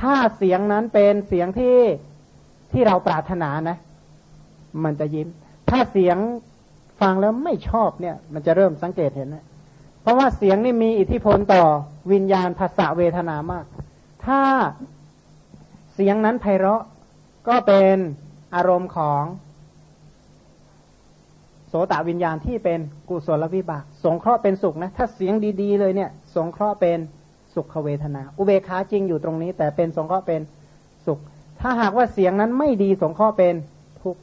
ถ้าเสียงนั้นเป็นเสียงที่ที่เราปรารถนานะ มันจะยิ้ม ถ้าเสียงฟังแล้วไม่ชอบเนี่ย มันจะเริ่มสังเกตเห็นนะเพราะว่าเสียงนี่มีอิทธิพลต่อวิญญาณภาษาเวทนามาก ถ้าเสียงนั้นไพเราะก็เป็นอารมณ์ของโสตวิญญาณที่เป็นกุศลวิบาก สงเคราะห์เป็นสุขนะ ถ้าเสียงดี ๆ เลยเนี่ย สงเคราะห์เป็น สุขเวทนา อุเบกขาจริงอยู่ตรงนี้ แต่เป็นสงเคราะห์เป็นสุข ถ้าหากว่าเสียงนั้นไม่ดีสงเคราะห์เป็นทุกข์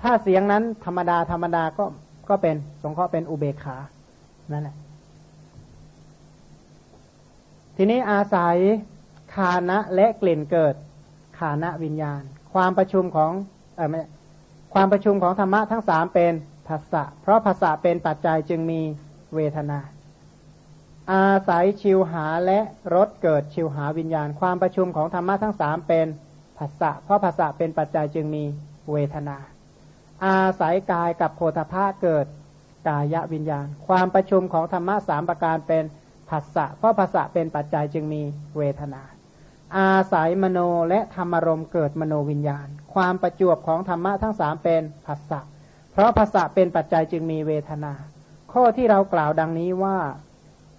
ถ้าเสียงนั้นธรรมดาธรรมดาก็ก็เป็นสงเคราะห์เป็นอุเบกขานั่นแหละทีนี้อาศัยคานะและกลิ่นเกิดคานะวิญญาณ ความประชุมของเออไม่ความประชุมของธรรมะทั้งสามเป็นภาษะเพราะภาษะเป็นปัจจัยจึงมีเวทนา อาศัยชิวหาและรสเกิดชิวหาวิญญาณ ความประชุมของธรรมะทั้งสามเป็นภาษะเพราะภาษะเป็นปัจจัยจึงมีเวทนา อาศัยกายกับโพธาภาเกิดกายวิญญาณ ความประชุมของธรรมะสามประการเป็นภาษะเพราะภาษะเป็นปัจจัยจึงมีเวทนา อาศัยมโนและธรรมรมเกิดมโนวิญญาณ ความประจวบของธรรมะทั้งสามเป็นภาษะเพราะภาษะเป็นปัจจัยจึงมีเวทนา ข้อที่เรากล่าวดังนี้ว่า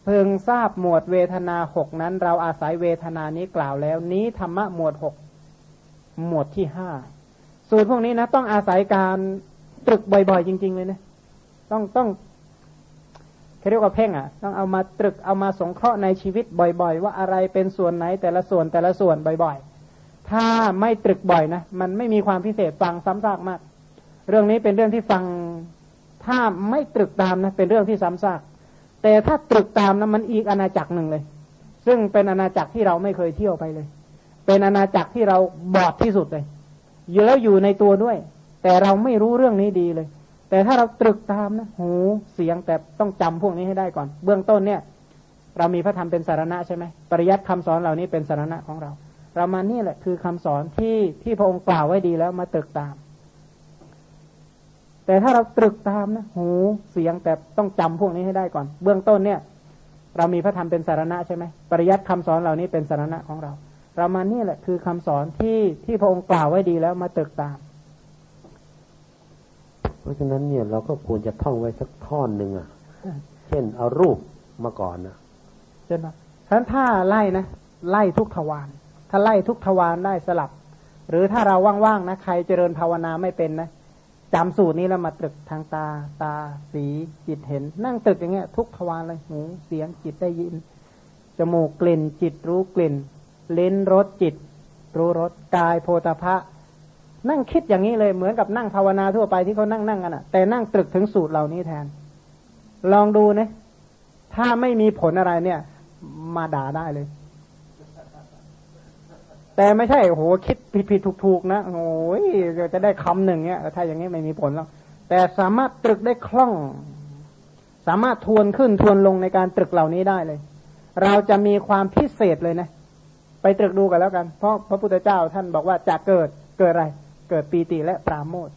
เพึงทราบหมวดเวทนาหกนั้น เราอาศัยเวทนานี้กล่าวแล้ว นี้ธรรมะหมวดหกหมวดที่ห้าสูตรพวกนี้นะ ต้องอาศัยการตรึกบ่อยๆ จริง ๆ เลยนะต้องต้องเขาเรียกว่าเพ่งอะ ต้องเอามาตรึกเอามาสงเคราะห์ในชีวิตบ่อย ๆ ว่าอะไรเป็นส่วนไหนแต่ละส่วนแต่ละส่วนบ่อย ๆ ถ้าไม่ตรึกบ่อยนะมันไม่มีความพิเศษฟังซ้ำซากมาก เรื่องนี้เป็นเรื่องที่ฟังถ้าไม่ตรึกตามนะเป็นเรื่องที่ซ้ำซาก แต่ถ้าตรึกตามนะมันอีกอาณาจักรหนึ่งเลย ซึ่งเป็นอาณาจักรที่เราไม่เคยเที่ยวไปเลย เป็นอาณาจักรที่เราบอดที่สุดเลยอยู่แล้วอยู่ในตัวด้วย แต่เราไม่รู้เรื่องนี้ดีเลย แต่ถ้าเราตรึกตามนะหูเสียงแต่ต้องจำพวกนี้ให้ได้ก่อน เบื้องต้นเนี่ย เรามีพระธรรมเป็นสารณะใช่ไหมปริยัติคำสอนเหล่านี้เป็นสารณะของเรา เรามานี่แหละคือคำสอนที่ที่พระองค์กล่าวไว้ดีแล้วมาตรึกตาม แต่ถ้าเราตรึกตามนะหูเสียงแต่ต้องจำพวกนี้ให้ได้ก่อน เบื้องต้นเนี่ย เรามีพระธรรมเป็นสารณะใช่ไหมปริยัติคำสอนเหล่านี้เป็นสารณะของเรา เรามานี่แหละคือคำสอนที่ที่พระองค์กล่าวไว้ดีแล้วมาตรึกตาม เพราะฉะนั้นเนี่ยเราก็ควรจะท่องไว้สักท่อนหนึ่งอะ เช่นเอารูปมาก่อนนะเช่นนะฉะนั้นถ้าไล่นะไล่ทุกทวารถ้าไล่ทุกทวารได้สลับ หรือถ้าเราว่างๆนะใครเจริญภาวนาไม่เป็นนะ จำสูตรนี้แล้วมาตรึกทางตา ตาสีจิตเห็น นั่งตรึกอย่างเงี้ย ทุกทวารเลยหูเสียงจิตได้ยิน จมูกกลิ่น จิตรู้กลิ่นเลิ้นรสจิต รู้รสกายโพธพะนั่งคิดอย่างนี้เลยเหมือนกับนั่งภาวนาทั่วไปที่เขานั่งนั่งกันอะแต่นั่งตรึกถึงสูตรเหล่านี้แทน ลองดูนะถ้าไม่มีผลอะไรเนี่ย มาด่าได้เลย แต่ไม่ใช่โอ้โหคิดผิดผิดถูกถูกนะโอ้ยจะได้คำหนึ่งเนี่ยถ้าอย่างนี้ไม่มีผลแล้วแต่สามารถตรึกได้คล่อง สามารถทวนขึ้นทวนลงในการตรึกเหล่านี้ได้เลย เราจะมีความพิเศษเลยนะ ไปตรึกดูกันแล้วกัน เพราะพระพุทธเจ้าท่านบอกว่าจะเกิดเกิดอะไร เกิดปีติและปราโมท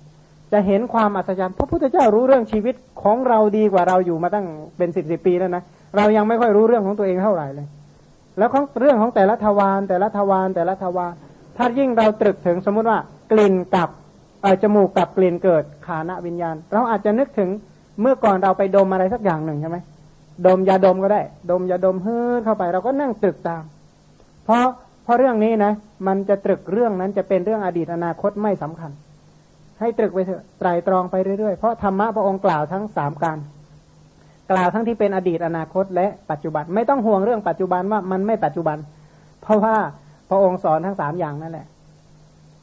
จะเห็นความอัศจรรย์พระพุทธเจ้ารู้เรื่องชีวิตของเราดีกว่าเราอยู่มาตั้งเป็นสิบสิบปีแล้วนะเรายังไม่ค่อยรู้เรื่องของตัวเองเท่าไหร่เลย แล้วของเรื่องของแต่ละทวารแต่ละทวารแต่ละทวารถ้ายิ่งเราตรึกถึงสมมุติว่ากลิ่นกับจมูกกับกลิ่นเกิดขานะวิญญาณ เราอาจจะนึกถึงเมื่อก่อนเราไปดมอะไรสักอย่างหนึ่งใช่ไหมดมยาดมก็ได้ ดมยาดมเฮ้อเข้าไป เราก็นั่งตรึกตาม เพราะเพราะเรื่องนี้นะ มันจะตรึกเรื่องนั้นจะเป็นเรื่องอดีตอนาคตไม่สำคัญ ให้ตรึกไปเถอะไตรตรองไปเรื่อยๆเพราะธรรมะพระองค์กล่าวทั้งสามการ กล่าวทั้งที่เป็นอดีตอนาคตและปัจจุบัน ไม่ต้องห่วงเรื่องปัจจุบันว่ามันไม่ปัจจุบัน เพราะว่าพระองค์สอนทั้งสามอย่างนั่นแหละ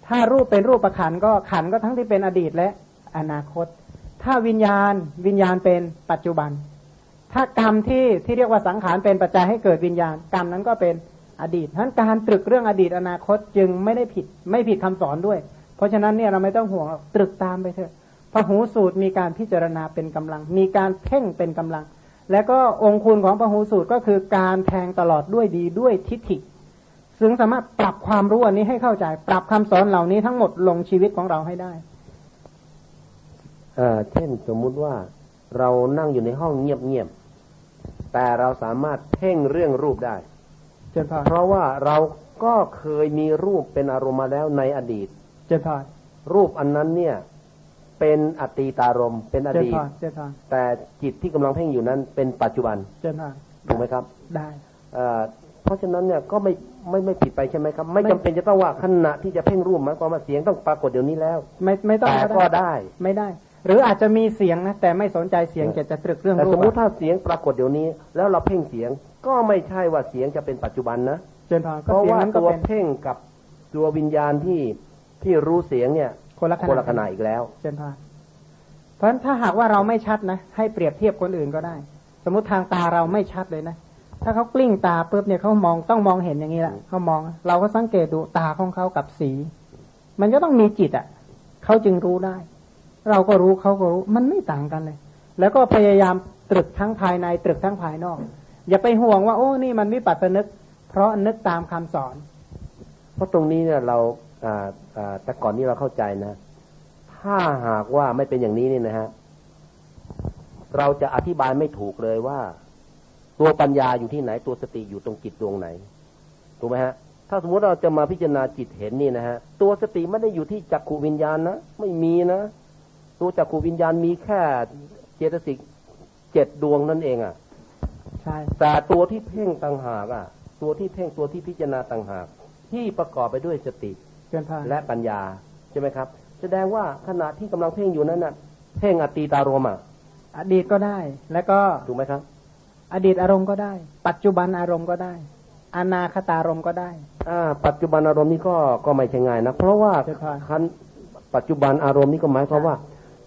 ถ้ารูปเป็นรูปประขันก็ขันก็ทั้งที่เป็นอดีตและอนาคต ถ้าวิญญาณวิญญาณเป็นปัจจุบัน ถ้ากรรมที่ที่เรียกว่าสังขารเป็นปัจจัยให้เกิดวิญญาณ กรรมนั้นก็เป็นอดีตทั้นการตรึกเรื่องอดีตอนาคตจึงไม่ได้ผิดไม่ผิดคำสอนด้วย เพราะฉะนั้นเนี่ยเราไม่ต้องห่วงตรึกตามไปเถอะ พระหูสูตรมีการพิจารณาเป็นกำลัง มีการเพ่งเป็นกำลัง และก็องคุณของพระหูสูตรก็คือการแทงตลอดด้วยดีด้วยทิฏฐิ ซึ่งสามารถปรับความรู้อันนี้ให้เข้าใจ ปรับคำสอนเหล่านี้ทั้งหมดลงชีวิตของเราให้ได้เออเช่นสมมุติว่าเรานั่งอยู่ในห้องเงียบๆ แต่เราสามารถเพ่งเรื่องรูปได้ เจนพรเพราะว่าเราก็เคยมีรูปเป็นอารมณ์มาแล้วในอดีต เจนพรรูปอันนั้นเนี่ย เป็นอตีตารมณ์เป็นอเจนดีพตรเจนพรแต่จิตที่กำลังเพ่งอยู่นั้นเป็นปัจจุบันเจนพรถูกไหมครับ ได้เอ่อเพราะฉะนั้นเนี่ยก็ไม่ไม่ไม่ผิดไปใช่ไหมครับ ไม่ไม่จำเป็นจะต้องว่าขณะที่จะเพ่งรูปหมายความว่าเสียงต้องปรากฏเดี๋ยวนี้แล้ว ไม่ไม่ต้องแต่ก็ได้ ไม่ได้ หรืออาจจะมีเสียงนะแต่ไม่สนใจเสียงจะจะตรึกเรื่องแต่รูสปมมุติอะถ้าเสียงปรากฏเดี๋ยวนี้ แล้วเราเพ่งเสียงก็ไม่ใช่ว่าเสียงจะเป็นปัจจุบันนะเจนพรเพก็ราะเสียงว่านั้นก็ตัวเป็นเพ่งกับตัววิญญาณที่ที่รู้เสียงเนี่ย คนละขคนนาละดขนาดอีกแล้วเจนพรเพราะฉะนั้นถ้าหากว่าเราไม่ชัดนะ ให้เปรียบเทียบคนอื่นก็ได้ สมมติทางตาเราไม่ชัดเลยนะถ้าเขากลิ้งตาปุ๊บเนี่ยเขามองต้องมองเห็นอย่างนี้แหละเขามอง เราก็สังเกตดูตาของเขากับสี มันก็ต้องมีจิตอะเขาจึงรู้ได้ เราก็รู้เขาก็รู้มันไม่ต่างกันเลย แล้วก็พยายามตรึกทั้งภายในตรึกทั้งภายนอก อย่าไปห่วงว่า โอ้นี่มันวิปัสสนึก เพราะนึกตามคำสอน เพราะตรงนี้เนี่ยเราอ่าอ่า แต่ก่อนนี้เราเข้าใจนะ ถ้าหากว่าไม่เป็นอย่างนี้นี่นะฮะเราจะอธิบายไม่ถูกเลยว่า ตัวปัญญาอยู่ที่ไหน ตัวสติอยู่ตรงจิตดวงไหนถูกไหมฮะถ้าสมมติเราจะมาพิจารณาจิตเห็นนี่นะฮะตัวสติไม่ได้อยู่ที่จักขูวิญญาณนะไม่มีนะ ตัวจักขูวิญญาณมีแค่เจตสิกเจ็ดดวงนั่นเองอะใช่แต่ตัวที่เพ่งต่างหากอะ ตัวที่เพ่งตัวที่พิจารณาต่างหาก ที่ประกอบไปด้วยสติเกินพาน และปัญญาใช่ไหมครับ แสดงว่าขณะที่กำลังเพ่งอยู่นั้นน่ะ เพ่งอตีตารมณ์อะอดีตก็ได้ แล้วก็ถูกไหมครับ อดีตอารมณ์ก็ได้ ปัจจุบันอารมณ์ก็ได้อนาคตารมณ์ก็ได้อ่าปัจจุบันอารมณ์นี้ก็ก็ไม่ใช่ง่ายนะเพราะว่าใช่ครับคันปัจจุบันอารมณ์นี้ก็หมายความว่า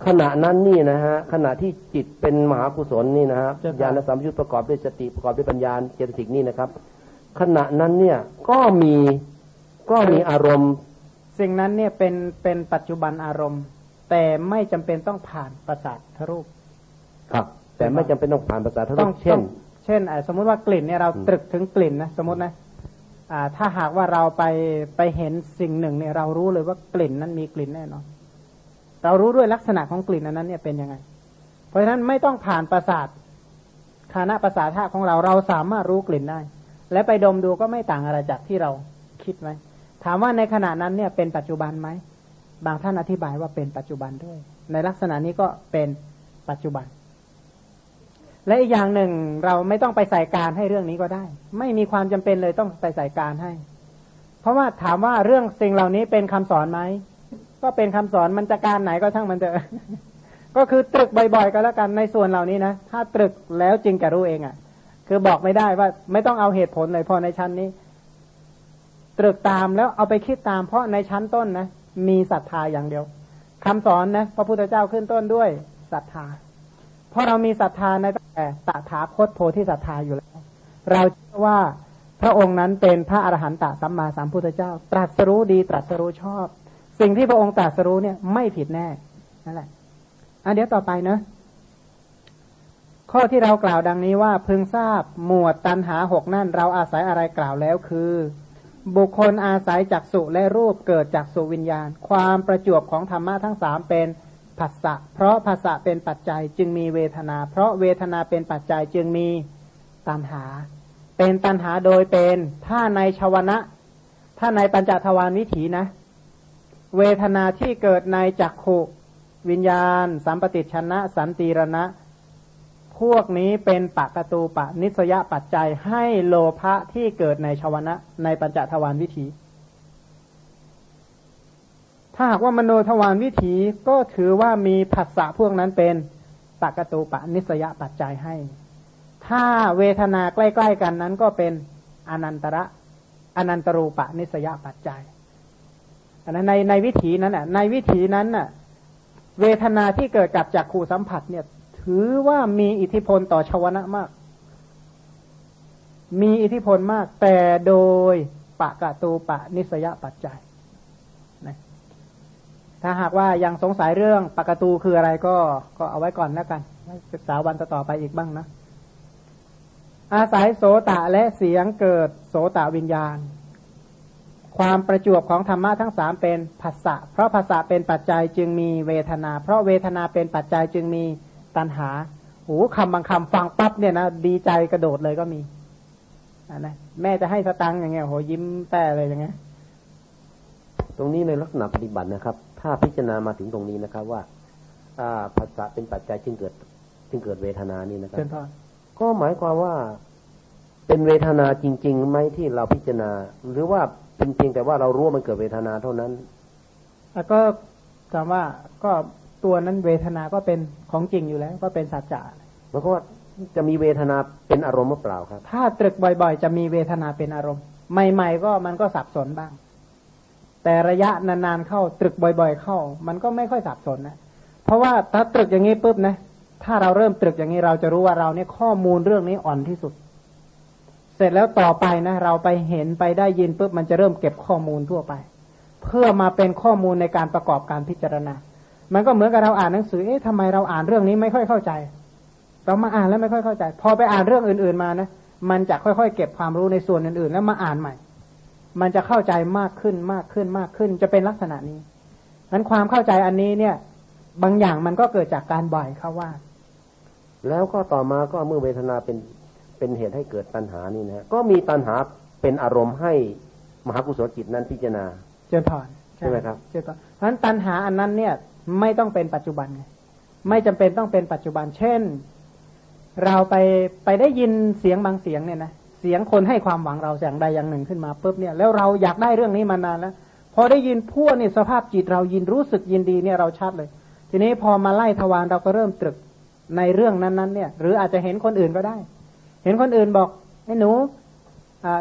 ขณะนั้นนี่นะฮะขณะที่จิตเป็นมหากุศลนี่นะฮะใช่ครับญาณสัมยุตประกอบด้วยสติประกอบด้วยปัญญาเจตสิกนี่นะครับ ขณะนั้นเนี่ยก็มีก็มีอารมณ์ สิ่งนั้นเนี่ยเป็นเป็นปัจจุบันอารมณ์ แต่ไม่จำเป็นต้องผ่านประสาททรูป ครับ แต่ไม่จำเป็นต้องผ่านภาษาทต้องเช่นต้องเช่นอ่าสมมุติว่ากลิ่นเนี่ยเราอืมตรึกถึงกลิ่นนะสมมตินะอ่าถ้าหากว่าเราไปไปเห็นสิ่งหนึ่งเนี่ยเรารู้เลยว่ากลิ่นนั้นมีกลิ่นแน่นอนเรารู้ด้วยลักษณะของกลิ่นอันนั้นเนี่ยเป็นยังไง เพราะฉะนั้นไม่ต้องผ่านประสาทคานะประสาทของเราเราสามารถรู้กลิ่นได้ และไปดมดูก็ไม่ต่างอะไรจากที่เราคิดไหม ถามว่าในขณะนั้นเนี่ยเป็นปัจจุบันไหม บางท่านอธิบายว่าเป็นปัจจุบันด้วย ในลักษณะนี้ก็เป็นปัจจุบัน และอีกอย่างหนึ่งเราไม่ต้องไปใส่การให้เรื่องนี้ก็ได้ ไม่มีความจำเป็นเลยต้องไปใส่การให้ เพราะว่าถามว่าเรื่องสิ่งเหล่านี้เป็นคำสอนไหม ก็เป็นคำสอนมันจะการไหนก็ช่างมันเถอะก็คือตรึกบ่อยๆก็แล้วกันในส่วนเหล่านี้นะ ถ้าตรึกแล้วจริงจะรู้เองอะ่ะ คือบอกไม่ได้ว่าไม่ต้องเอาเหตุผลเลยพอในชั้นนี้ ตรึกตามแล้วเอาไปคิดตามเพราะในชั้นต้นนะมีศรัทธาอย่างเดียวคำสอนนะพระพุทธเจ้าขึ้นต้นด้วยศรัทธา เพราะเรามีศรัทธาในตั้งแต่ตถาคตโพธิศรัทธาอยู่แล้ว เราเชื่อว่าพระองค์นั้นเป็นพระอรหันตสัมมาสัมพุทธเจ้า ตรัสรู้ดีตรัสรู้ชอบ สิ่งที่พระองค์ตรัสรู้เนี่ยไม่ผิดแน่นั่นแหละอะเดี๋ยวต่อไปเนะข้อที่เรากล่าวดังนี้ว่าพึงทราบหมวดตันหาหกนั่น เราอาศัยอะไรกล่าวแล้วคือ บุคคลอาศัยจักสุและรูปเกิดจากสุวิญญาณ ความประจวบของธรรมะทั้งสามเป็นผัสสะ เพราะผัสสะเป็นปัจจัยจึงมีเวทนา เพราะเวทนาเป็นปัจจัยจึงมีตัณหา เป็นตัณหาโดยเป็นถ้าในชาวนะ ถ้าในปัญจทวารวิถีนะ เวทนาที่เกิดในจักขุวิญญาณ สัมปติชนะ สันติรณะ พวกนี้เป็นปะกตูปะนิสยปัจจัยให้โลภะที่เกิดในชวนะในปัญจทวารวิถี ถ้าหากว่ามโนทวารวิถีก็ถือว่ามีผัสสะพวกนั้นเป็นปะกตูปะนิสยปัจจัยให้ ถ้าเวทนาใกล้ ๆ กันนั้นก็เป็นอนันตระอนันตรูปะนิสยปัจจัยอันนั้นในในวิถีนั้นน่ะในวิถีนั้นน่ะ เวทนาที่เกิดกับจักขู่สัมผัสเนี่ย ถือว่ามีอิทธิพลต่อชวนะมาก มีอิทธิพลมาก แต่โดยปะกะตูปะนิสยปัจจัยนะถ้าหากว่ายังสงสัยเรื่องปะกะตูคืออะไรก็ก็เอาไว้ก่อนแล้วกันศึกษาวันต่อไปอีกบ้างนะอาศัยโสตะและเสียงเกิดโสตะวิญญาณ ความประจวบของธรรมะทั้งสามเป็นภาษะเพราะภาษะเป็นปัจจัยจึงมีเวทนา เพราะเวทนาเป็นปัจจัยจึงมี ตัณหาโอ้คำบางคำฟังปั๊บเนี่ยนะดีใจกระโดดเลยก็มีอ่านะแม่จะให้สตังค์อย่างเงี้ยโหยิ้มแต่เลยอย่างเงี้ยตรงนี้ในลักษณะปฏิบัตินะครับ ถ้าพิจารณามาถึงตรงนี้นะครับ ว่าอ่าภาษาเป็นปัจจัยจึงเกิดจึงเกิดเวทนานี่นะครับเชิญพ่อก็หมายความว่าเป็นเวทนาจริงๆไหมที่เราพิจารณา หรือว่าเป็นเพียงแต่ว่าเรารู้ว่ามันเกิดเวทนาเท่านั้นแล้วก็ถามว่าก็ ตัวนั้นเวทนาก็เป็นของจริงอยู่แล้ว ก็เป็นสัจจะมันก็ว่าจะมีเวทนาเป็นอารมณ์หรือเปล่าครับ ถ้าตรึกบ่อยๆ จะมีเวทนาเป็นอารมณ์ ใหม่ๆ ก็มันก็สับสนบ้าง แต่ระยะนานๆเข้าตรึกบ่อย ๆ เข้า มันก็ไม่ค่อยสับสนนะ เพราะว่าถ้าตรึกอย่างนี้ปุ๊บนะ ถ้าเราเริ่มตรึกอย่างนี้เราจะรู้ว่าเราเนี่ยข้อมูลเรื่องนี้อ่อนที่สุด เสร็จแล้วต่อไปนะ เราไปเห็นไปได้ยินปุ๊บมันจะเริ่มเก็บข้อมูลทั่วไป เพื่อมาเป็นข้อมูลในการประกอบการพิจารณา มันก็เหมือนกับเราอ่านหนังสือ เอ๊ะทำไมเราอ่านเรื่องนี้ไม่ค่อยเข้าใจ เรามาอ่านแล้วไม่ค่อยเข้าใจ พอไปอ่านเรื่องอื่น ๆมานะ มันจะค่อยๆ เก็บความรู้ในส่วนอื่น ๆ แล้วมาอ่านใหม่ มันจะเข้าใจมากขึ้นมากขึ้นมากขึ้น จะเป็นลักษณะนี้นั้นความเข้าใจอันนี้เนี่ย บางอย่างมันก็เกิดจากการบ่อยเข้าว่า แล้วก็ต่อมาก็เมื่อเวทนาเป็นเป็นเหตุให้เกิดตัณหานี่นะก็มีตัณหาเป็นอารมณ์ให้มหากุศลจิตนั้นพิจารณา เจริญพรใช่ไหมครับเจริญพรเพราะฉะนั้นตัณหาอันนั้นเนี่ย ไม่ต้องเป็นปัจจุบันไงไม่จำเป็นต้องเป็นปัจจุบัน เช่น เราไปไปได้ยินเสียงบางเสียงเนี่ยนะเสียงคนให้ความหวังเราอย่างใดอย่างหนึ่งขึ้นมาปุ๊บเนี่ยแล้วเราอยากได้เรื่องนี้มานานแล้ว พอได้ยินพวกนี่ยสภาพจิตเรายินรู้สึกยินดีเนี่ยเราชัดเลย ทีนี้พอมาไล่ทวารเราก็เริ่มตรึกในเรื่องนั้นๆเนี่ย หรืออาจจะเห็นคนอื่นก็ได้ เห็นคนอื่นบอกไอ้หนู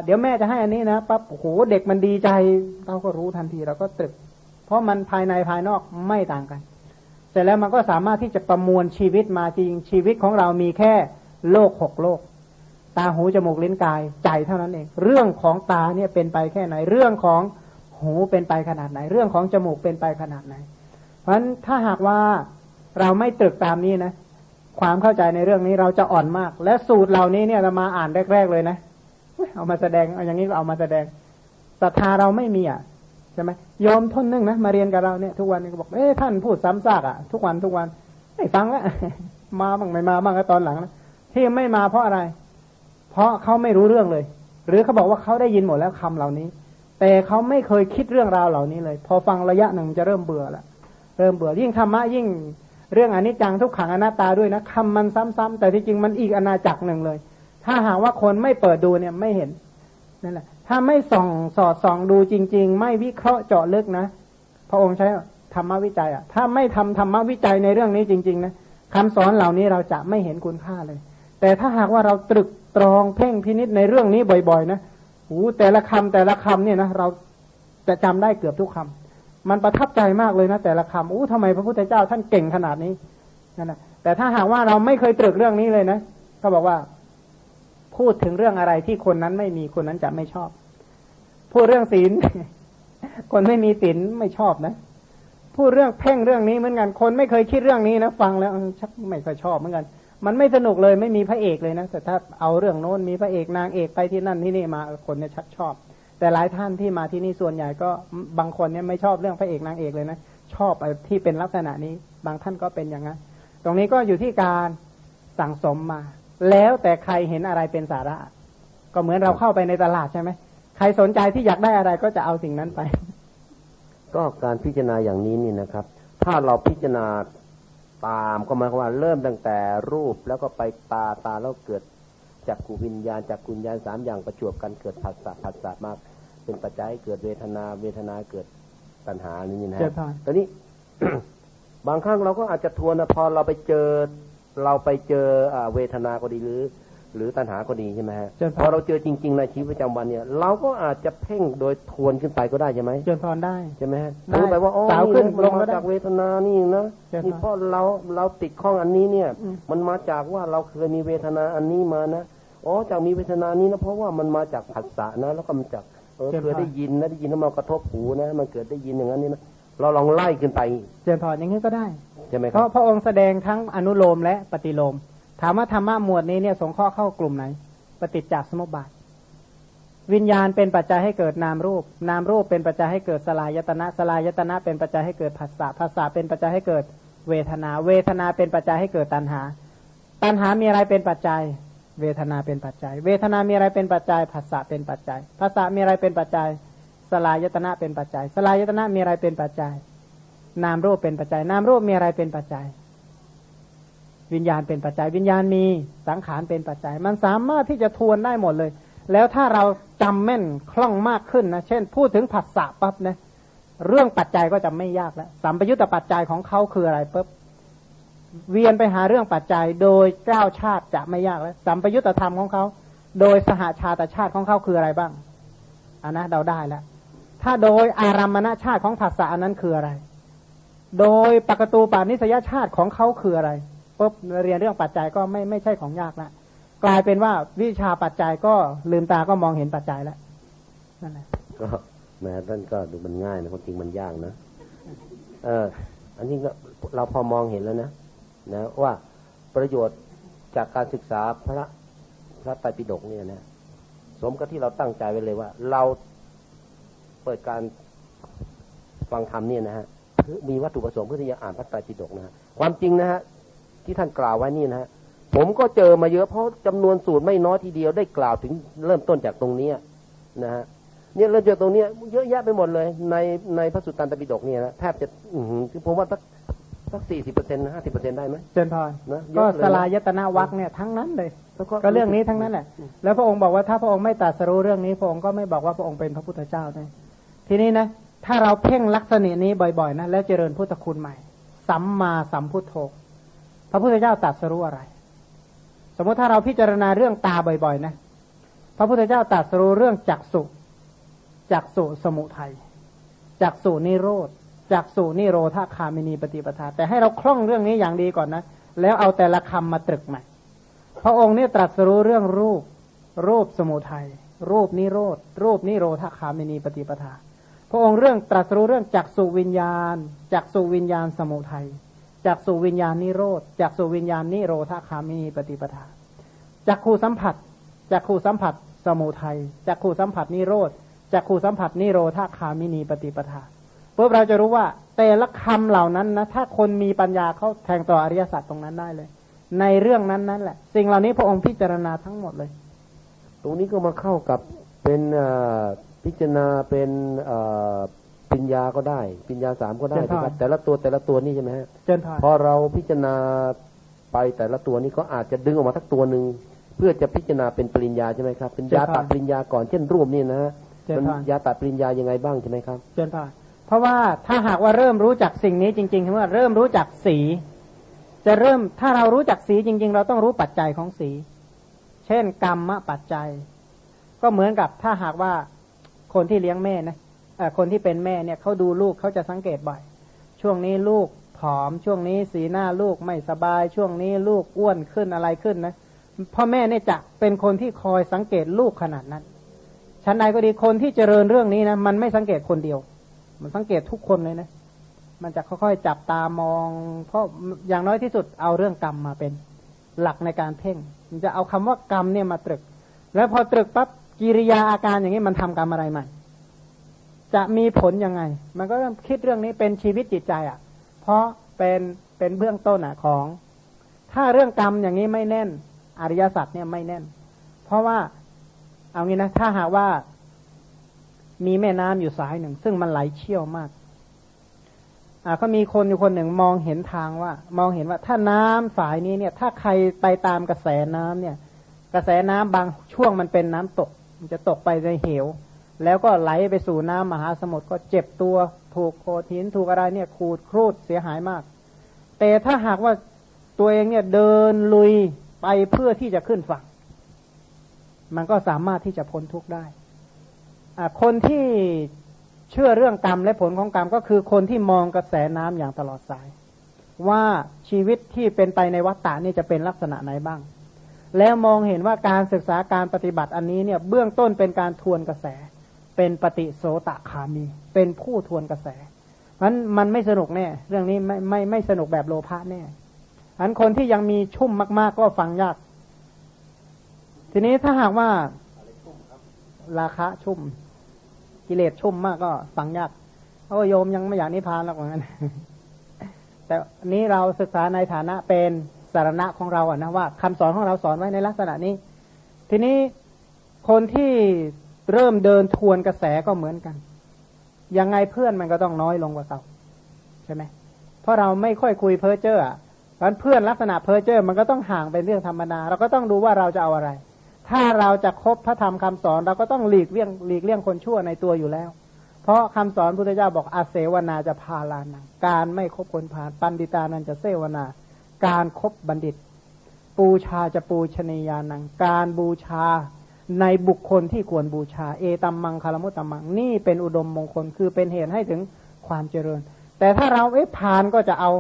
เดี๋ยวแม่จะให้อันนี้นะปั๊บโอ้โหเด็กมันดีใจ เราก็รู้ทันทีเราก็ตรึก เพราะมันภายในภายนอกไม่ต่างกัน เสร็จแล้วมันก็สามารถที่จะประมวลชีวิตมาจริงชีวิตของเรามีแค่โลกหกโลก ตาหูจมูกลิ้นกายใจเท่านั้นเอง เรื่องของตาเนี่ยเป็นไปแค่ไหน เรื่องของหูเป็นไปขนาดไหน เรื่องของจมูกเป็นไปขนาดไหน เพราะฉะนั้นถ้าหากว่าเราไม่ตรึกตามนี้นะความเข้าใจในเรื่องนี้เราจะอ่อนมาก และสูตรเหล่านี้เนี่ยเรามาอ่านแรก ๆ เลยนะเอามาแสดงเอาอย่างนี้ก็เอามาแสดงศรัทธาเราไม่มีอะ ใช่ไหมยอมทนนึงนะมาเรียนกับเราเนี่ยทุกวันนี้ก็บอกเอ้ท่านพูดซ้ำซากอะ ทุกวันทุกวันไม่ฟังล้วมาบ้างไม่มาบ้างก็ตอนหลังนะที่ไม่มาเพราะอะไร เพราะเขาไม่รู้เรื่องเลย หรือเขาบอกว่าเขาได้ยินหมดแล้วคำเหล่านี้ แต่เขาไม่เคยคิดเรื่องราวเหล่านี้เลย พอฟังระยะหนึ่งจะเริ่มเบื่อละเริ่มเบื่อยิ่งธรรมะยิ่งเรื่องอนิจจังทุกขังอนัตตาด้วยนะคำมันซ้ำๆแต่ที่จริงมันอีกอาณาจักรหนึ่งเลย ถ้าหากว่าคนไม่เปิดดูเนี่ยไม่เห็นนั่นแหละ ถ้าไม่ส่องสอดส่องดูจริง ๆ ไม่วิเคราะห์เจาะลึกนะ พระองค์ใช้ธรรมวิจัยอะ ถ้าไม่ทำธรรมวิจัยในเรื่องนี้จริง ๆ นะคำสอนเหล่านี้เราจะไม่เห็นคุณค่าเลย แต่ถ้าหากว่าเราตรึกตรองเพ่งพินิษในเรื่องนี้บ่อยๆ นะหูแต่ละคำแต่ละคำเนี่ยนะเราจะจำได้เกือบทุกคำมันประทับใจมากเลยนะแต่ละคำอู้ทำไมพระพุทธเจ้าท่านเก่งขนาดนี้นั่นแหละแต่ถ้าหากว่าเราไม่เคยตรึกเรื่องนี้เลยนะก็บอกว่า พูดถึงเรื่องอะไรที่คนนั้นไม่มีคนนั้นจะไม่ชอบ พูดเรื่องศีล คนไม่มีศีลไม่ชอบนะพูดเรื่องเพ่งเรื่องนี้เหมือนกัน คนไม่เคยคิดเรื่องนี้นะฟังแล้วชักไม่ค่อยชอบเหมือนกัน มันไม่สนุกเลยไม่มีพระเอกเลยนะแต่ถ้าเอาเรื่องโน้นมีพระเอกนางเอกไปที่นั่นที่นี่มาคนเนี่ยชักชอบ แต่หลายท่านที่มาที่นี่ส่วนใหญ่ก็บางคนเนี่ยไม่ชอบเรื่องพระเอกนางเอกเลยนะชอบไอ้ที่เป็นลักษณะนี้ บางท่านก็เป็นอย่างนั้นตรงนี้ก็อยู่ที่การสั่งสมมา แล้วแต่ใครเห็นอะไรเป็นสาระ ก็เหมือนเราเข้าไปในตลาดใช่ไหมใครสนใจที่อยากได้อะไรก็จะเอาสิ่งนั้นไป ก็การพิจารณาอย่างนี้นี่นะครับ ถ้าเราพิจารณาตามก็หมายความว่าเริ่มตั้งแต่รูปแล้วก็ไปตาตาแล้วเกิดจากกุวิญญาณจากกุญญาณสามอย่างประจวบกันเกิดผัสสะผัสสะมาเป็นปัจจัยให้เกิดเวทนาเวทนาเกิดปัญหานี่นะเจฮะริญพรตอนนี้ บางครั้งเราก็อาจจะทวนนะพอเราไปเจอ เราไปเจออ่าเวทนาก็ดีหรือ หรือตัณหาก็ดีใช่ไหมฮะเจริญพรพอเราเจอจริง ๆ ในชีวิตประจำวันเนี่ย เราก็อาจจะเพ่งโดยทวนขึ้นไปก็ได้ใช่ไหมเจริญพรได้ใช่ไหมฮะได้รู้ไปว่าอ๋อสาวขึ้นมัลงมาก็ได้จากเวทนานี่นะใช่ครับนี่เพราะเราเราติดข้องอันนี้เนี่ยอืมมันมาจากว่าเราเคยมีเวทนาอันนี้มานะอ๋อจากมีเวทนานี้นะเพราะว่ามันมาจากผัสสะนะ แล้วก็มันจากเออเคยได้ยินนะได้ยินแล้วมากระทบหูนะ มันเกิดได้ยินอย่างนั้นนี่นะเราลองไล่ขึ้นไปเจริญพรอย่างนี้ก็ได้ใช่ไหมคเพรัราะบพระองค์แสดงทั้งอนุโลมและปฏิโลม ถามว่าธรรมะหมวดนี้เนี่ยสงเคราะห์เข้ากลุ่มไหน ปฏิจจสมุปบาท วิญญาณเป็นปัจจัยให้เกิดนามรูป นามรูปเป็นปัจจัยให้เกิดสลายตนะสลายตนะ เป็นปัจจัยให้เกิดผัสสะผัสสะเป็นปัจจัยให้เกิดเวทนา เวทนาเป็นปัจจัยให้เกิดตัณหา ตัณหามีอะไรเป็นปัจจัย เวทนาเป็นปัจจัย เวทนามีอะไรเป็นปัจจัยภาษาเป็นปัจจัยภาษามีอะไรเป็นปัจจัย สลายตนะเป็นปัจจัย สลายตนะมีอะไรเป็นปัจจัย นามรูปเป็นปัจจัย นามรูปมีอะไรเป็นปัจจัย วิญญาณเป็นปัจจัย วิญญาณมีสังขารเป็นปัจจัย มันสามารถที่จะทวนได้หมดเลย แล้วถ้าเราจำแม่นคล่องมากขึ้นนะเช่น พูดถึงผัสสะปั๊บนะเรื่องปัจจัยก็จะไม่ยากแล้วสัมปยุตตปัจจัยของเขาคืออะไรปุ๊บเวียนไปหาเรื่องปัจจัย โดยเจ้าชาติจะไม่ยากแล้วสัมปยุตธรรมของเขา โดยสหาชาติชาติของเขาคืออะไรบ้างอันนะเราได้แล้วถ้าโดยอารามณชาติของภาษาอันนั้นคืออะไร โดยปกตูปานิสยชาติของเขาคืออะไรปุ๊บเรียนเรื่องปัจจัยก็ไม่ไม่ใช่ของยากละกลายเป็นว่าวิชาปัจจัยก็ลืมตาก็มองเห็นปัจจัยแล้วนั่นแหละก็แม้ท่านก็ดูมันง่ายนะความจริงมันยากนะเออ อันนี้ก็เราพอมองเห็นแล้วนะนะ ว่าประโยชน์จากการศึกษาพระพระไตรปิฎกเนี่ยนะสมกับที่เราตั้งใจไว้เลยว่า เราเปิดการฟังธรรมเนี่ยนะฮะ มีวัตถุประสงค์เพื่อที่จะอ่านพระไตรปิฎกนะฮะความจริงนะฮะที่ท่านกล่าวไว้นี่นะฮะผมก็เจอมาเยอะเพราะจำนวนสูตรไม่น้อยทีเดียวได้กล่าวถึงเริ่มต้นจากตรงนี้นะฮะเนี่ยเริ่มจากตรงนี้เยอะแยะไปหมดเลย ในในพระสุตตันตปิฎกเนี่ยนะแทบจะอืคือผมว่าสักสักสี่สิบเปอร์เซ็นต์ห้าสิบเปอร์เซ็นต์ได้ไหมเจนพรก็สลายตนาวักเนี่ยทั้งนั้นเลยก็เรื่องนี้ทั้งนั้นแหละแล้วพระองค์บอกว่าถ้าพระองค์ไม่ตัดสรู้เรื่องนี้พระองค์ก็ไม่บอกว่าพระองค์เป็นพระพุทธเจ้าเลยทีนี้นะ ถ้าเราเพ่งลักษณะนี้บ่อยๆนะแล้วเจริญพุทธคุณใหม่ สัมมาสัมพุทโธพระพุทธเจ้าตรัสรู้อะไร สมมติถ้าเราพิจารณาเรื่องตาบ่อยๆนะพระพุทธเจ้าตรัสรู้เรื่องจักสุจักสุสมุทัยจักสุนิโรธจากสู่นิโรธาคามินีปฏิปทา แต่ให้เราคล่องเรื่องนี้อย่างดีก่อนนะแล้วเอาแต่ละคำมาตรึกใหม่ พระองค์เนี่ยตรัสรู้เรื่องรูป รูปสมุทัยรูปนิโรธรูปนิโรธาคามินีปฏิปทา พระองค์เรื่องตรัสรู้เรื่องจักสุวิญญาณจักสุวิญญาณสมุทัยจักสุวิญญาณนิโรธจักสุวิญญาณนิโรธาคามินีปฏิปทาจักขูสัมผัสจักขูสัมผัส สมุทัยจักขูสัมผัสนิโรธจักขูสัมผัสนิโรธาคามินีปฏิปทาปุ๊บเราจะรู้ว่า แต่ละคำเหล่านั้นนะถ้าคนมีปัญญาเขาแทงต่ออริยสัจตรงนั้นได้เลย ในเรื่องนั้นนั่นแหละ สิ่งเหล่านี้พระองค์พิจารณาทั้งหมดเลย ตรงนี้ก็มาเข้ากับเป็น พิจารณาเป็นปัญญาก็ได้ปัญญาสามก็ได้นะครับแต่ละตัวแต่ละตัวนี่ใช่ไหมฮะพอเราพิจารณาไปแต่ละตัวนี้ก็อาจจะดึงออกมาทักตัวหนึ่งเพื่อจะพิจารณาเป็นปริญญาใช่ไหมครับเป็นยาตัดปริญญาก่อนเช่นรูปนี่นะฮะเป็นยาตัดปริญญายังไงบ้างใช่ไหมครับเจนพานเพราะว่าถ้าหากว่าเริ่มรู้จักสิ่งนี้จริงๆคือว่าเริ่มรู้จักสี จะเริ่มถ้าเรารู้จักสีจริง ๆ เราต้องรู้ปัจจัยของสี เช่นกรรมปัจจัย ก็เหมือนกับถ้าหากว่า คนที่เลี้ยงแม่นะคนที่เป็นแม่เนี่ยเขาดูลูกเขาจะสังเกตบ่อย ช่วงนี้ลูกผอม ช่วงนี้สีหน้าลูกไม่สบาย ช่วงนี้ลูกอ้วนขึ้นอะไรขึ้นนะพ่อแม่เนี่ยจะเป็นคนที่คอยสังเกตลูกขนาดนั้นชั้นใดก็ดีคนที่เจริญเรื่องนี้นะมันไม่สังเกตคนเดียว มันสังเกตทุกคนเลยนะมันจะค่อยๆจับตามอง เพราะอย่างน้อยที่สุดเอาเรื่องกรรมมาเป็นหลักในการเพ่ง มันจะเอาคำว่ากรรมเนี่ยมาตรึก แล้วพอตรึกปั๊บ กิริยาอาการอย่างนี้มันทำกรรมอะไรใหม่จะมีผลยังไง มันก็คิดเรื่องนี้เป็นชีวิตจิตใจอะ เพราะเป็นเป็นเบื้องต้นอะของ ถ้าเรื่องกรรมอย่างนี้ไม่แน่น อริยสัจเนี่ยไม่แน่น เพราะว่าเอางี้นะ ถ้าหากว่ามีแม่น้ำอยู่สายหนึ่ง ซึ่งมันไหลเชี่ยวมาก อ่าก็มีคนอยู่คนหนึ่งมองเห็นทางว่า มองเห็นว่าถ้าน้ำสายนี้เนี่ย ถ้าใครไปตามกระแสน้ำเนี่ย กระแสน้ำบางช่วงมันเป็นน้ำตก มันจะตกไปในเหว แล้วก็ไหลไปสู่น้ำมหาสมุทรก็เจ็บตัวถูกโคทินถูกอะไรเนี่ยขูดครูดเสียหายมาก แต่ถ้าหากว่าตัวเองเนี่ยเดินลุยไปเพื่อที่จะขึ้นฝั่ง มันก็สามารถที่จะพ้นทุกข์ได้คนที่เชื่อเรื่องกรรมและผลของกรรมก็คือคนที่มองกระแสน้ำอย่างตลอดสาย ว่าชีวิตที่เป็นไปในวัฏฏะนี่จะเป็นลักษณะไหนบ้าง แล้วมองเห็นว่าการศึกษาการปฏิบัติอันนี้เนี่ยเบื้องต้นเป็นการทวนกระแส เป็นปฏิโสตคามี เป็นผู้ทวนกระแสมันมันไม่สนุกแน่ เรื่องนี้ไม่ไม่ไม่สนุกแบบโลภะแน่อันคนที่ยังมีชุ่มมาก ๆ ก็ฟังยาก ทีนี้ถ้าหากว่าราคะชุ่ม กิเลสชุ่มมากก็ฟังยากเพราะโยมยังไม่อยากนิพพานหรอกเหมือนกันแต่นี้เราศึกษาในฐานะเป็น สารณะของเราอะนะว่าคำสอนของเราสอนไว้ในลักษณะนี้ ทีนี้คนที่เริ่มเดินทวนกระแสก็เหมือนกัน ยังไงเพื่อนมันก็ต้องน้อยลงกว่าเก่าใช่ไหมเพราะเราไม่ค่อยคุยเพ้อเจ้อเพราะเพื่อนลักษณะเพ้อเจ้อมันก็ต้องห่างเป็นเรื่องธรรมดาเราก็ต้องดูว่าเราจะเอาอะไร ถ้าเราจะคบพระธรรมคำสอน เราก็ต้องหลีกเลี่ยงหลีกเลี่ยงคนชั่วในตัวอยู่แล้ว เพราะคำสอนพุทธเจ้าบอกอาเสวนาจะพาลานังการไม่คบคนผ่านปันดิตานันจะเสวนา การครบบัณฑิต ปูชาจะปูชนียานัง การบูชาในบุคคลที่ควรบูชา เอตัมมังคารมุตตัมมัง นี่เป็นอุดมมงคลคือเป็นเหตุให้ถึงความเจริญ แต่ถ้าเราเอ๊ะผ่านก็จะเอา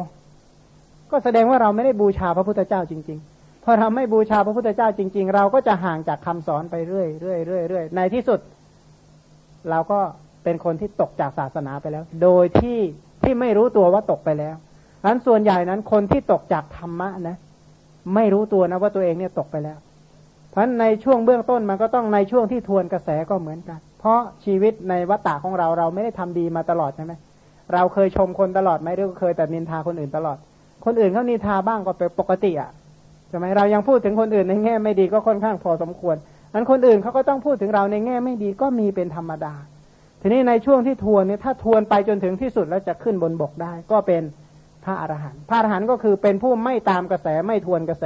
ก็แสดงว่าเราไม่ได้บูชาพระพุทธเจ้าจริง ๆ พอเราไม่บูชาพระพุทธเจ้าจริง ๆ เราก็จะห่างจากคำสอนไปเรื่อยเรื่อยเรื่อยเรื่อยในที่สุด เราก็เป็นคนที่ตกจากศาสนาไปแล้ว โดยที่ที่ไม่รู้ตัวว่าตกไปแล้ว นั้นส่วนใหญ่นั้นคนที่ตกจากธรรมะนะไม่รู้ตัวนะว่าตัวเองเนี่ยตกไปแล้ว เพราะในช่วงเบื้องต้นมันก็ต้องในช่วงที่ทวนกระแสก็เหมือนกัน เพราะชีวิตในวัฏฏะของเราเราไม่ได้ทำดีมาตลอดใช่ไหมเราเคยชมคนตลอดไหมหรือเคยแต่นินทาคนอื่นตลอด คนอื่นเขานินทาบ้างก็เป็นปกติอะใช่ไหมเรายังพูดถึงคนอื่นในแง่ไม่ดีก็ค่อนข้างพอสมควรนั้นคนอื่นเขาก็ต้องพูดถึงเราในแง่ไม่ดีก็มีเป็นธรรมดา ทีนี้ในช่วงที่ทวนเนี่ยถ้าทวนไปจนถึงที่สุดแล้วจะขึ้นบนบกได้ก็เป็น พระอรหันต์พระอรหันต์ก็คือเป็นผู้ไม่ตามกระแสไม่ทวนกระแส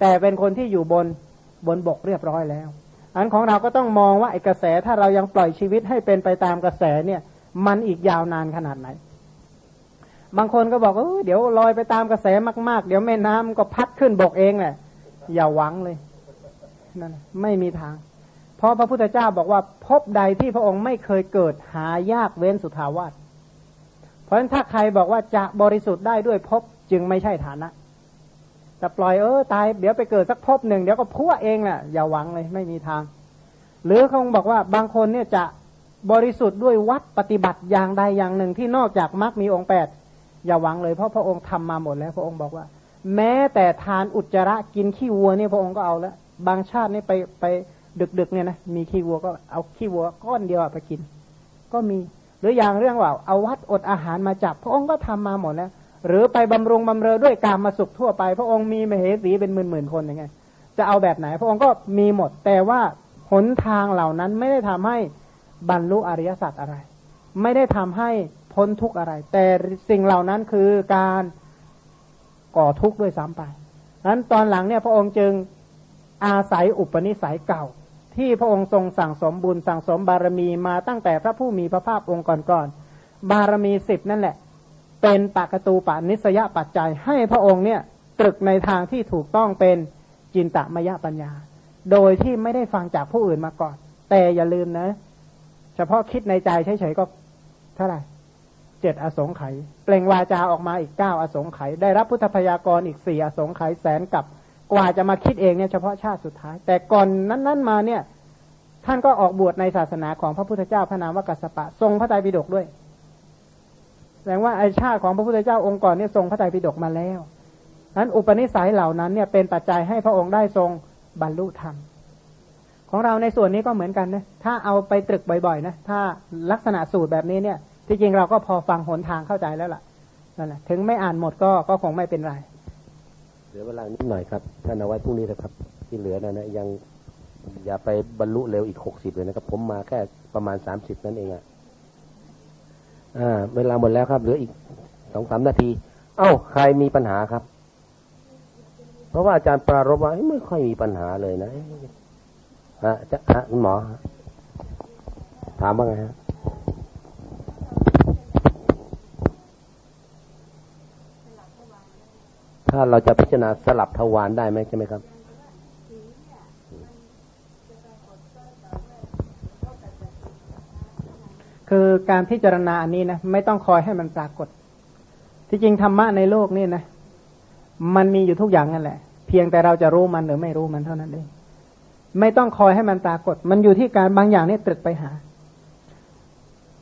แต่เป็นคนที่อยู่บนบนบกเรียบร้อยแล้ว อันของเราก็ต้องมองว่าไอ้กระแสถ้าเรายังปล่อยชีวิตให้เป็นไปตามกระแสเนี่ยมันอีกยาวนานขนาดไหน บางคนก็บอกเออเดี๋ยวลอยไปตามกระแสมากๆ เดี๋ยวแม่น้ำก็พัดขึ้นบกเองแหละอย่าหวังเลยนั่นไม่มีทาง เพราะพระพุทธเจ้าบอกว่าพบใดที่พระองค์ไม่เคยเกิดหายากเว้นสุทาวาส ราะฉะนั้นถ้าใครบอกว่าจะบริสุทธิ์ได้ด้วยภพจึงไม่ใช่ฐานะแต่ปล่อยเออตายเดี๋ยวไปเกิดสักภพหนึ่งเดี๋ยวก็พัวเองแหละอย่าหวังเลยไม่มีทาง หรือเขาบอกว่าบางคนเนี่ยจะบริสุทธิ์ด้วยวัดปฏิบัติอย่างใดอย่างหนึ่งที่นอกจากมรรคมีองค์แปดอย่าหวังเลยเพราะพระองค์ทำมาหมดแล้ว พระองค์บอกว่า แม้แต่ทานอุจจาระกินขี้วัวเนี่ยพระองค์ก็เอาแล้วบางชาตินี่ไปไปดึกๆเนี่ยนะมีขี้วัวก็เอาขี้วัวก้อนเดียวไปกิน ก็มี หรืออย่างเรื่องว่าเอาวัดอดอาหารมาจับ พระองค์ก็ทำมาหมดแล้วหรือไปบำรุงบำเรอด้วยการมาสุขทั่วไป พระองค์มีมเหสีเป็นหมื่นหมื่นคนยังไงจะเอาแบบไหน พระองค์ก็มีหมด แต่ว่าหนทางเหล่านั้นไม่ได้ทำให้บรรลุอริยสัจอะไร ไม่ได้ทำให้พ้นทุกข์อะไร แต่สิ่งเหล่านั้นคือการก่อทุกข์ด้วยซ้ำไปนั้นตอนหลังเนี่ยพระองค์จึงอาศัยอุปนิสัยเก่า ที่พระองค์ทรงสั่งสมบุญสั่งสมบารมีมาตั้งแต่พระผู้มีพระภาคองค์ก่อนๆบารมีสิบนั่นแหละ เป็นปากตูปานิสยปัจจัยให้พระองค์เนี่ยตรึกในทางที่ถูกต้องเป็นจินตมยปัญญา โดยที่ไม่ได้ฟังจากผู้อื่นมาก่อน แต่อย่าลืมนะ เฉพาะคิดในใจเฉยๆก็เท่าไหร่เจ็ดอสงไขยเปล่งวาจาออกมาอีกเก้าอสงไขยได้รับพุทธพยากรอีกสี่อสงไขยแสนกับ กว่าจะมาคิดเองเนี่ยเฉพาะชาติสุดท้าย แต่ก่อนนั้นๆมาเนี่ย ท่านก็ออกบวชในศาสนาของพระพุทธเจ้าพระนามว่ากัสสปะ ทรงพระไตรปิฎกด้วยแสดงว่าไอชาติของพระพุทธเจ้าองค์ก่อนเนี่ยทรงพระไตรปิฎกมาแล้วนั้นอุปนิสัยเหล่านั้นเนี่ยเป็นปัจจัยให้พระองค์ได้ทรงบรรลุธรรมของเราในส่วนนี้ก็เหมือนกันนะ ถ้าเอาไปตรึกบ่อยๆนะ ถ้าลักษณะสูตรแบบนี้เนี่ย ที่จริงเราก็พอฟังหนทางเข้าใจแล้วล่ะ นั่นแหละ ถึงไม่อ่านหมดก็ก็คงไม่เป็นไร เหลือเวลานิดหน่อยครับท่านเอาไว้พรุ่งนี้นะครับ ที่เหลือนะนะยังอย่าไปบรรลุเร็วอีกหกสิบเลยนะครับ ผมมาแค่ประมาณสามสิบนั่นเองอะอ่า เวลาหมดแล้วครับ เหลืออีกสองสามนาที เอ้า ใครมีปัญหาครับ เพราะว่าอาจารย์ปรารบว่าไม่ค่อยมีปัญหาเลยนะฮะจะฮะคุณหมอ ถามว่าไงฮะ ถ้าเราจะพิจารณาสลับทวารได้ไหมใช่ไหมครับคือการพิจารณาอันนี้นะไม่ต้องคอยให้มันปรากฏ ที่จริงธรรมะในโลกนี่นะ มันมีอยู่ทุกอย่างนั่นแหละ เพียงแต่เราจะรู้มันหรือไม่รู้มันเท่านั้นเองไม่ต้องคอยให้มันปรากฏ มันอยู่ที่การบางอย่างนี่ตรึกไปหา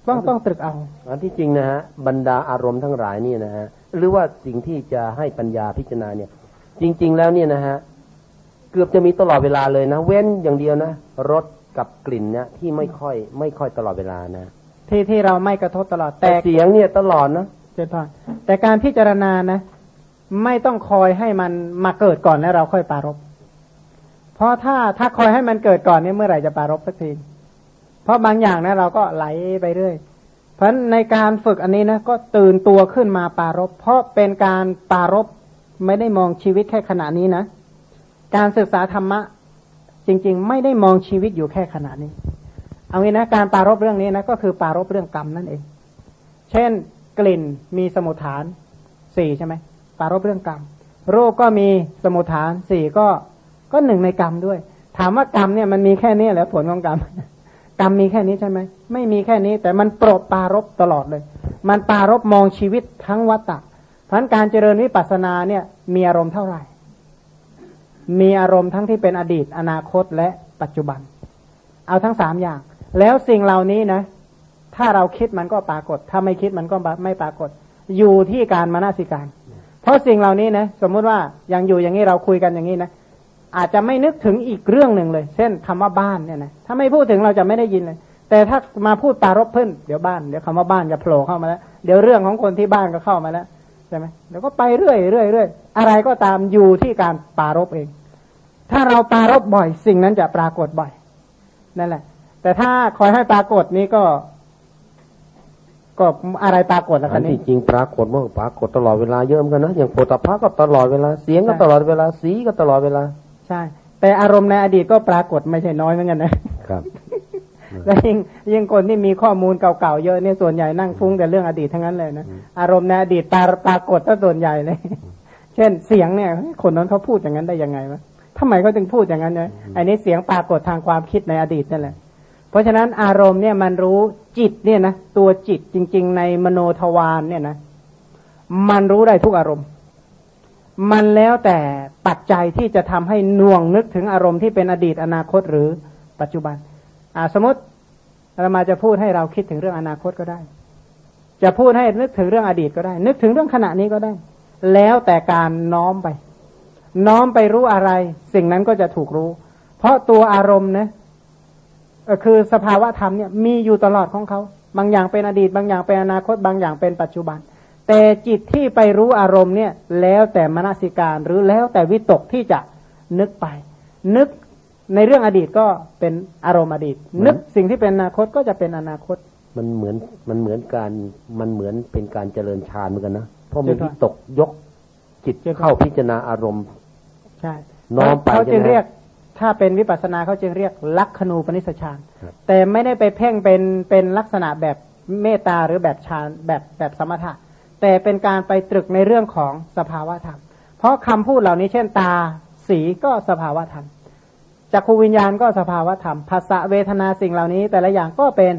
ต้องต้องตรึกเอาอันที่จริงนะฮะบรรดาอารมณ์ทั้งหลายนี่นะฮะ หรือว่าสิ่งที่จะให้ปัญญาพิจารณาเนี่ย จริง ๆ แล้วเนี่ยนะฮะเกือบจะมีตลอดเวลาเลยนะ เว้นอย่างเดียวนะรสกับกลิ่นเนี่ยที่ไม่ค่อย ไม่ค่อยตลอดเวลานะที่ที่เราไม่กระทบตลอดแต่เสียงเนี่ยตลอดนะเจพานแต่การพิจารณานะ ไม่ต้องคอยให้มันมาเกิดก่อนแล้วเราค่อยปารบเพราะถ้าถ้าคอยให้มันเกิดก่อนเนี่ยเมื่อไหร่จะปารบสักทีเพราะบางอย่างนะเราก็ไหลไปเรื่อย เพราะในการฝึกอันนี้นะก็ตื่นตัวขึ้นมาปารบเพราะเป็นการปารบไม่ได้มองชีวิตแค่ขณะนี้นะ การศึกษาธรรมะ จริง ๆ ไม่ได้มองชีวิตอยู่แค่ขณะนี้ เอางี้นะการปารบเรื่องนี้นะก็คือปารบเรื่องกรรมนั่นเอง เช่น กลิ่นมีสมุทฐานสี่ใช่ไหมปารบเรื่องกรรมรูปก็มีสมุทฐานสี่ก็ก็หนึ่งในกรรมด้วย ถามว่ากรรมเนี่ยมันมีแค่นี้แล้วผลของกรรม กรรมมีแค่นี้ใช่ไหมไม่มีแค่นี้ แต่มันโปรดปารบตลอดเลย มันปารบมองชีวิตทั้งวัตตะเพราะการเจริญวิปัสสนาเนี่ย มีอารมณ์เท่าไหร่ มีอารมณ์ทั้งที่เป็นอดีต อนาคตและปัจจุบัน เอาทั้งสามอย่าง แล้วสิ่งเหล่านี้นะ ถ้าเราคิดมันก็ปรากฏ ถ้าไม่คิดมันก็ไม่ปรากฏ อยู่ที่การมานาสิการ เพราะสิ่งเหล่านี้นะ สมมุติว่าอยังอยู่อย่างนี้เราคุยกันอย่างนี้นะ อาจจะไม่นึกถึงอีกเรื่องหนึ่งเลย เช่นคำว่าบ้านเนี่ยนะถ้าไม่พูดถึงเราจะไม่ได้ยินเลย แต่ถ้ามาพูดปารบเพิ่นเดี๋ยวบ้านเดี๋ยวคำว่าบ้านจะโผล่เข้ามาแล้วเดี๋ยวเรื่องของคนที่บ้านก็เข้ามาแล้วใช่ไหมเดี๋ยวก็ไปเรื่อยเรื่อยเรื่อยอะไรก็ตามอยู่ที่การปารบเอง ถ้าเราปารบบ่อยสิ่งนั้นจะปรากฏบ่อยนั่นแหละ แต่ถ้าคอยให้ปรากฏนี้ก็ก็อะไรปรากฏแล้วกันนี่จริงปรากฏว่าปรากฏตลอดเวลาเยอะเหมือนกันนะอย่างโพธพะก็ตลอดเวลาเสียงก็ตลอดเวลาสีก็ตลอดเวลา ใช่ แต่อารมณ์ในอดีตก็ปรากฏไม่ใช่น้อยเหมือนกันนะครับแล้วยิ่งยิ่งคนที่มีข้อมูลเก่าๆเยอะเนี่ยส่วนใหญ่นั่งฟุ้งแต่เรื่องอดีตทั้งนั้นเลยนะอารมณ์ในอดีตปรากฏก็ส่วนใหญ่เลย เช่นเสียงเนี่ยคนนั้นเขาพูดอย่างนั้นได้ยังไงวะทำไมเขาถึงพูดอย่างนั้นเนี่ยอันนี้เสียงปรากฏทางความคิดในอดีตนั่นแหละ เพราะฉะนั้นอารมณ์เนี่ยมันรู้จิตเนี่ยนะตัวจิตจริง ๆ ในมโนทวารเนี่ยนะมันรู้ได้ทุกอารมณ์ มันแล้วแต่ปัจจัยที่จะทำให้น่วงนึกถึงอารมณ์ที่เป็นอดีตอนาคตหรือปัจจุบันสมมติเรามาจะพูดให้เราคิดถึงเรื่องอนาคตก็ได้ จะพูดให้นึกถึงเรื่องอดีตก็ได้ นึกถึงเรื่องขณะนี้ก็ได้ แล้วแต่การน้อมไป น้อมไปรู้อะไร สิ่งนั้นก็จะถูกรู้ เพราะตัวอารมณ์นะคือสภาวะธรรมเนี่ยมีอยู่ตลอดของเขา บางอย่างเป็นอดีต บางอย่างเป็นอนาคต บางอย่างเป็นปัจจุบัน แต่จิตที่ไปรู้อารมณ์เนี่ย แล้วแต่มนสิการหรือแล้วแต่วิตกที่จะนึกไป นึกในเรื่องอดีตก็เป็นอารมณ์อดีต นึกสิ่งที่เป็นอนาคตก็จะเป็นอนาคต มันเหมือนมันเหมือนการมันเหมือนเป็นการเจริญฌานเหมือนกันนะเพราะมีวิตกยกจิตเข้าพิจารณาอารมณ์ ใช่น้อมไปเขาจึงเรียก ถ้าเป็นวิปัสสนาเขาจึงเรียกลักขณูปนิสฌานแต่ไม่ได้ไปเพ่งเป็นเป็นลักษณะแบบเมตตาหรือแบบฌานแบบแบบสมถะ แต่เป็นการไปตรึกในเรื่องของสภาวะธรรม เพราะคำพูดเหล่านี้เช่นตา สีก็สภาวะธรรมจักขูวิญญาณก็สภาวะธรรมภาษาเวทนาสิ่งเหล่านี้ แต่ละอย่างก็เป็น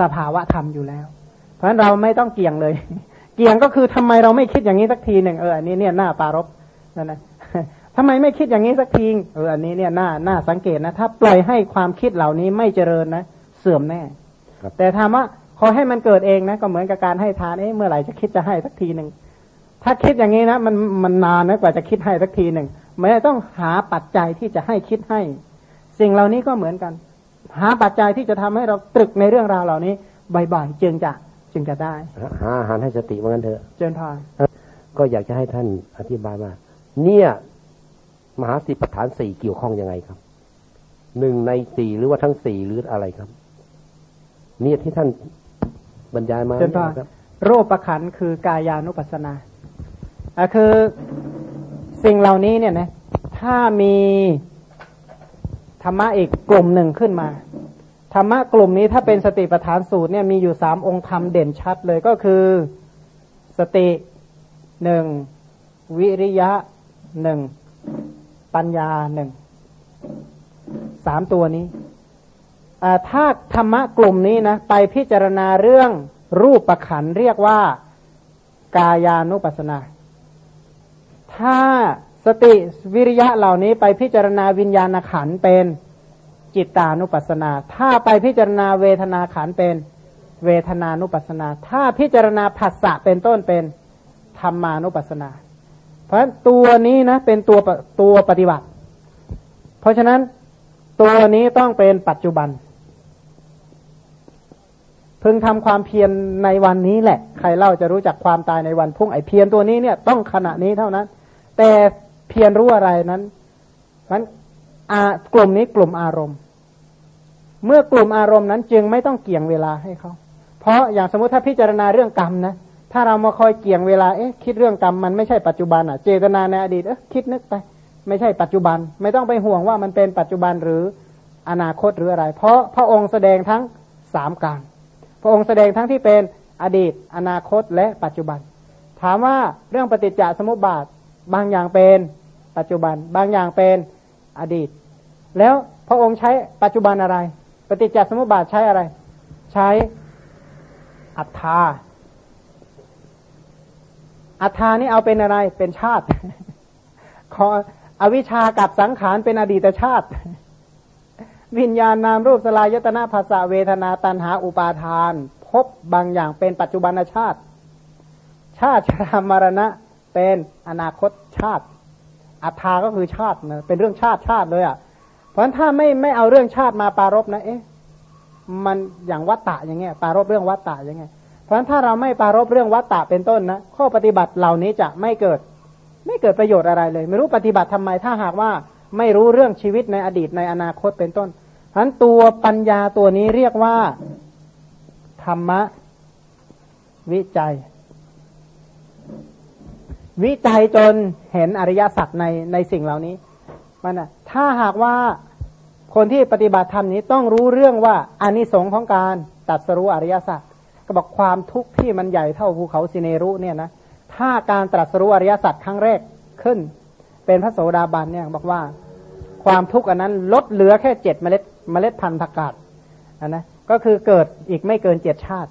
สภาวะธรรมอยู่แล้ว เพราะฉะนั้นเราไม่ต้องเกี่ยงเลย เกี่ยงก็คือทำไมเราไม่คิดอย่างนี้สักทีหนึ่งเอออันนี้เนี่ยหน้าปารบนั่นนะทำไมไม่คิดอย่างนี้สักทีเอออันนี้เนี่ยหน้าหน้าสังเกตนะ ถ้าปล่อยให้ความคิดเหล่านี้ไม่เจริญนะ เสื่อมแน่ แต่ถามว่า พอให้มันเกิดเองนะ ก็เหมือนกับการให้ทานเอ๊ะเมื่อไหร่จะคิดจะให้สักทีหนึ่งถ้าคิดอย่างนี้นะมันมันนานนะกว่าจะคิดให้สักทีหนึ่งไม่ต้องหาปัจจัยที่จะให้คิดให้ สิ่งเหล่านี้ก็เหมือนกัน หาปัจจัยที่จะทำให้เราตรึกในเรื่องราวเหล่านี้บ่อยๆจึงจะจึงจะได้ หาอาหารให้สติเหมือนกันเถอะเจนพานก็อยากจะให้ท่านอธิบายมาเนี่ย มหาสิปฐานสี่เกี่ยวข้องยังไงครับหนึ่งในสี่หรือว่าทั้งสี่หรืออะไรครับ เนี่ยที่ท่าน บรรยายมาเช่นว่ารูปประขันคือกายานุปัสสนาอะคือสิ่งเหล่านี้เนี่ยนะถ้ามีธรรมะอีกกลุ่มหนึ่งขึ้นมาธรรมะกลุ่มนี้ถ้าเป็นสติปัฏฐานสูตรเนี่ยมีอยู่สามองค์ธรรมเด่นชัดเลยก็คือสติหนึ่งวิริยะหนึ่งปัญญาหนึ่งสามตัวนี้ ถ้าธรรมะกลุ่มนี้นะไปพิจารณาเรื่องรูปประขันเรียกว่ากายานุปัสนา ถ้าสติวิริยะเหล่านี้ไปพิจารณาวิญญาณขันเป็นจิตตานุปัสนา ถ้าไปพิจารณาเวทนาขันเป็นเวทนานุปัสนา ถ้าพิจารณาผัสสะเป็นต้นเป็นธรรมานุปัสนา เพราะฉะนั้นตัวนี้นะเป็นตัวตัวปฏิบัติ เพราะฉะนั้นตัวนี้ต้องเป็นปัจจุบัน พึงทำความเพียรในวันนี้แหละ ใครเล่าจะรู้จักความตายในวันพุ่งไอเพียรตัวนี้เนี่ยต้องขณะนี้เท่านั้น แต่เพียรรู้อะไรนั้นมันกลุ่มนี้กลุ่มอารมณ์ เมื่อกลุ่มอารมณ์นั้นจึงไม่ต้องเกี่ยงเวลาให้เขาเพราะอย่างสมมติถ้าพิจารณาเรื่องกรรมนะถ้าเรามาคอยเกี่ยงเวลาเอ๊ะคิดเรื่องกรรมมันไม่ใช่ปัจจุบันอะ เจตนาในอดีตเอ๊ะคิดนึกไป ไม่ใช่ปัจจุบัน ไม่ต้องไปห่วงว่ามันเป็นปัจจุบันหรืออนาคตหรืออะไร เพราะพระองค์แสดงทั้งสามกาง พระองค์แสดงทั้งที่เป็นอดีต อนาคตและปัจจุบัน ถามว่าเรื่องปฏิจจสมุปบาทบางอย่างเป็นปัจจุบัน บางอย่างเป็นอดีต แล้วพระองค์ใช้ปัจจุบันอะไร ปฏิจจสมุปบาทใช้อะไร ใช้อัฏฐาอัฏฐานี่เอาเป็นอะไรเป็นชาติขออวิชากับสังขารเป็นอดีตชาติ วิญญาณนามรูปสลายยตนาภาษาเวทนาตันหาอุปาทาน พบบางอย่างเป็นปัจจุบันชาติ ชาติชรามรณะเป็นอนาคตชาติ อัฐาก็คือชาตินะเป็นเรื่องชาติชาติเลยอะ่ะ เพราะถ้าไม่ไม่เอาเรื่องชาติมาปารบนะเอ๊ะมันอย่างวัตตะอย่างเงี้ยปารบเรื่องวัตตะอย่างเงี้ยเพราะฉะนั้นถ้าเราไม่ปารบเรื่องวัตตะเป็นต้นนะข้อปฏิบัติเหล่านี้จะไม่เกิด ไม่เกิดประโยชน์อะไรเลย ไม่รู้ปฏิบัติทำไมถ้าหากว่าไม่รู้เรื่องชีวิตในอดีตในอนาคตเป็นต้น นั้นตัวปัญญาตัวนี้เรียกว่า ธรรมะ วิจัย วิจัยจนเห็นอริยสัจในในสิ่งเหล่านี้มันอะถ้าหากว่าคนที่ปฏิบัติธรรมนี้ต้องรู้เรื่องว่าอานิสงส์ของการตัดสรู้อริยสัจก็บอกความทุกข์ที่มันใหญ่เท่าภูเขาสิเนรุเนี่ยนะถ้าการตรัสรู้อริยสัจครั้งแรกขึ้น เป็นพระโสดาบันเนี่ยบอกว่า ความทุกข์อันนั้นลดเหลือแค่เจ็ดเมล็ด เมล็ดพันธุ์ผักกาดนนะก็คือเกิดอีกไม่เกินเจ็ดชาติ